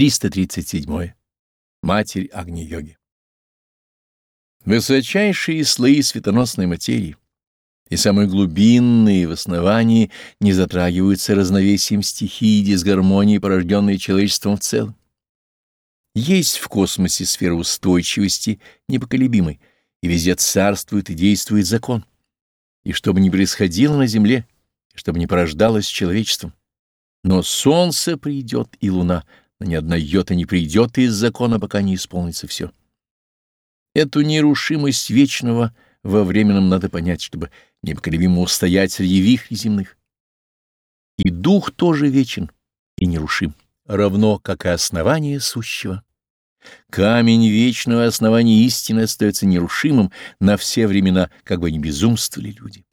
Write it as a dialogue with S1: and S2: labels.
S1: 337. Матерь Агни-йоги. Высочайшие слои светоносной материи и самые глубинные в основании не затрагиваются равновесием стихии и дисгармонии, порожденной человечеством в целом. Есть в космосе сфера устойчивости непоколебимой, и везде царствует и действует закон. И что бы ни происходило на Земле, и что бы ни порождалось человечеством, но солнце придет и луна — но ни одна йота не придет из закона, пока не исполнится все. Эту нерушимость вечного во временном надо понять, чтобы непоколебимо устоять среди вихрей земных. И дух тоже вечен и нерушим, равно как и основание сущего. Камень вечного основания истины остается нерушимым на все времена, как бы ни безумствовали люди.